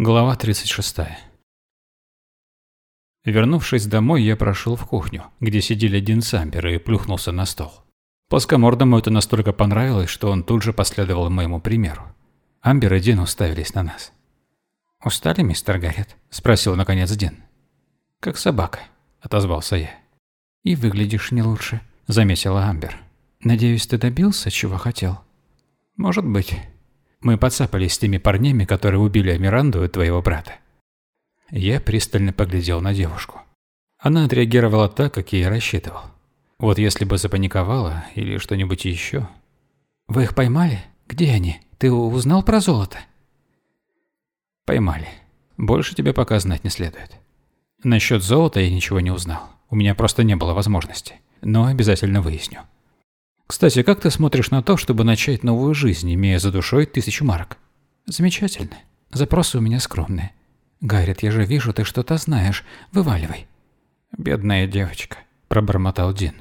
Глава 36. Вернувшись домой, я прошел в кухню, где сидели Дин Самбер и плюхнулся на стол. Плоскомордому это настолько понравилось, что он тут же последовал моему примеру. Амбер и Дин уставились на нас. «Устали, мистер Гаррет?» – спросил наконец Дин. «Как собака», – отозвался я. «И выглядишь не лучше», – заметила Амбер. «Надеюсь, ты добился, чего хотел?» «Может быть». Мы подцапались с теми парнями, которые убили Миранду и твоего брата. Я пристально поглядел на девушку. Она отреагировала так, как я и рассчитывал. Вот если бы запаниковала или что-нибудь еще. «Вы их поймали? Где они? Ты узнал про золото?» «Поймали. Больше тебе пока знать не следует. Насчет золота я ничего не узнал. У меня просто не было возможности. Но обязательно выясню». Кстати, как ты смотришь на то, чтобы начать новую жизнь, имея за душой тысячу марок? Замечательно. Запросы у меня скромные. Гаррит, я же вижу, ты что-то знаешь. Вываливай. Бедная девочка, пробормотал Дин.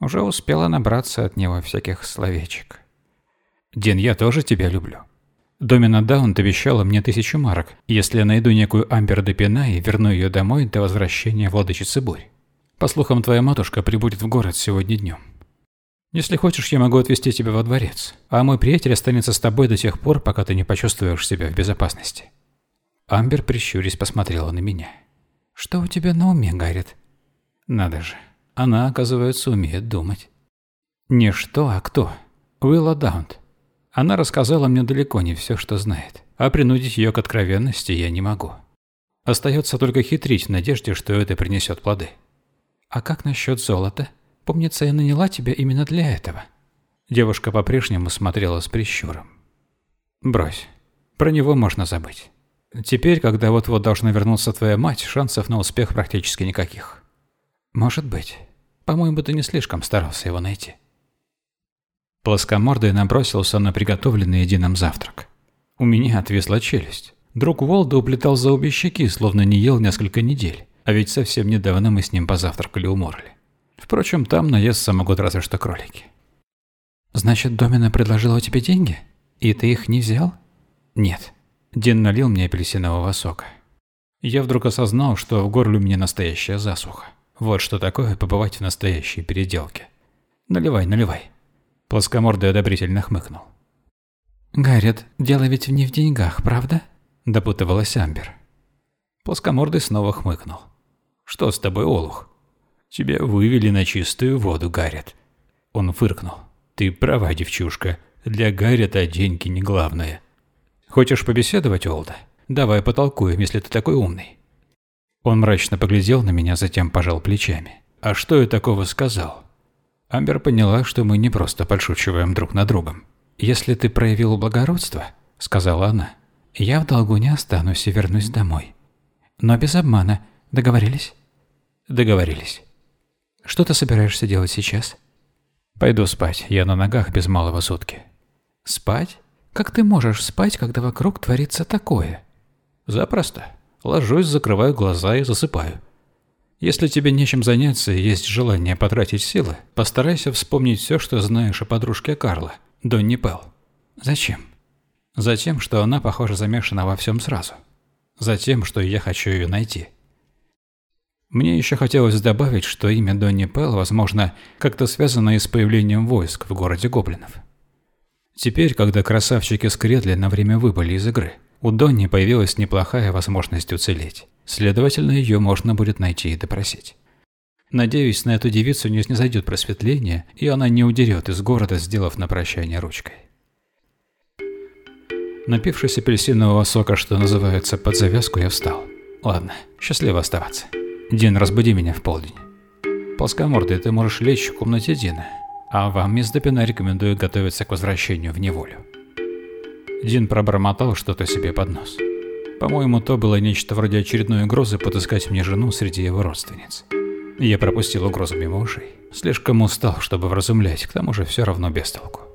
Уже успела набраться от него всяких словечек. Дин, я тоже тебя люблю. Домина Даунт обещала мне тысячу марок, если я найду некую Амбер Депина и верну ее домой до возвращения владычицы Бурь. По слухам, твоя матушка прибудет в город сегодня днем. Если хочешь, я могу отвезти тебя во дворец, а мой приятель останется с тобой до тех пор, пока ты не почувствуешь себя в безопасности». Амбер, прищурясь, посмотрела на меня. «Что у тебя на уме, Гаррит?» «Надо же, она, оказывается, умеет думать». «Не что, а кто?» «Уилла Даунт. Она рассказала мне далеко не все, что знает, а принудить ее к откровенности я не могу. Остается только хитрить в надежде, что это принесет плоды». «А как насчет золота?» Помнится, я наняла тебя именно для этого». Девушка по-прежнему смотрела с прищуром. «Брось. Про него можно забыть. Теперь, когда вот-вот должна вернуться твоя мать, шансов на успех практически никаких. Может быть. По-моему, ты не слишком старался его найти». Плоскомордый набросился на приготовленный единым завтрак. У меня отвисла челюсть. Друг Уолда уплетал за обе щеки, словно не ел несколько недель, а ведь совсем недавно мы с ним позавтракали у Морли. Впрочем, там наестся могут разве что кролики. «Значит, Домина предложила тебе деньги? И ты их не взял?» «Нет». Дин налил мне апельсинового сока. Я вдруг осознал, что в горле у меня настоящая засуха. Вот что такое побывать в настоящей переделке. «Наливай, наливай». Плоскомордый одобрительно хмыкнул. «Гаррет, дело ведь не в деньгах, правда?» – допутывалась Амбер. Плоскомордый снова хмыкнул. «Что с тобой, Олух?» Тебя вывели на чистую воду, Гаррет. Он фыркнул. Ты права, девчушка. Для Гаррета деньги не главное. Хочешь побеседовать, Олда? Давай потолкуем, если ты такой умный. Он мрачно поглядел на меня, затем пожал плечами. А что я такого сказал? Амбер поняла, что мы не просто подшучиваем друг над другом. «Если ты проявил благородство», — сказала она, — «я в долгу не останусь и вернусь домой. Но без обмана. Договорились?» «Договорились». Что ты собираешься делать сейчас? Пойду спать, я на ногах без малого сутки. Спать? Как ты можешь спать, когда вокруг творится такое? Запросто. Ложусь, закрываю глаза и засыпаю. Если тебе нечем заняться и есть желание потратить силы, постарайся вспомнить все, что знаешь о подружке Карла, Донни Пелл. Зачем? Затем, что она, похоже, замешана во всем сразу. Затем, что я хочу ее найти. Мне еще хотелось добавить, что имя Донни Пелл, возможно, как-то связано и с появлением войск в городе гоблинов. Теперь, когда красавчики Скредли на время выбыли из игры, у Донни появилась неплохая возможность уцелеть. Следовательно, ее можно будет найти и допросить. Надеюсь, на эту девицу не снизойдет просветление, и она не удерет из города, сделав на прощание ручкой. Напившись апельсинового сока, что называется, под завязку, я встал. Ладно, счастливо оставаться. Дин, разбуди меня в полдень. Плоскомордый, ты можешь лечь в комнате Дина, а вам, мисс Допина, рекомендую готовиться к возвращению в неволю. Дин пробормотал что-то себе под нос. По-моему, то было нечто вроде очередной угрозы подыскать мне жену среди его родственниц. Я пропустил угрозу мимо ушей. Слишком устал, чтобы вразумлять, к тому же все равно без толку.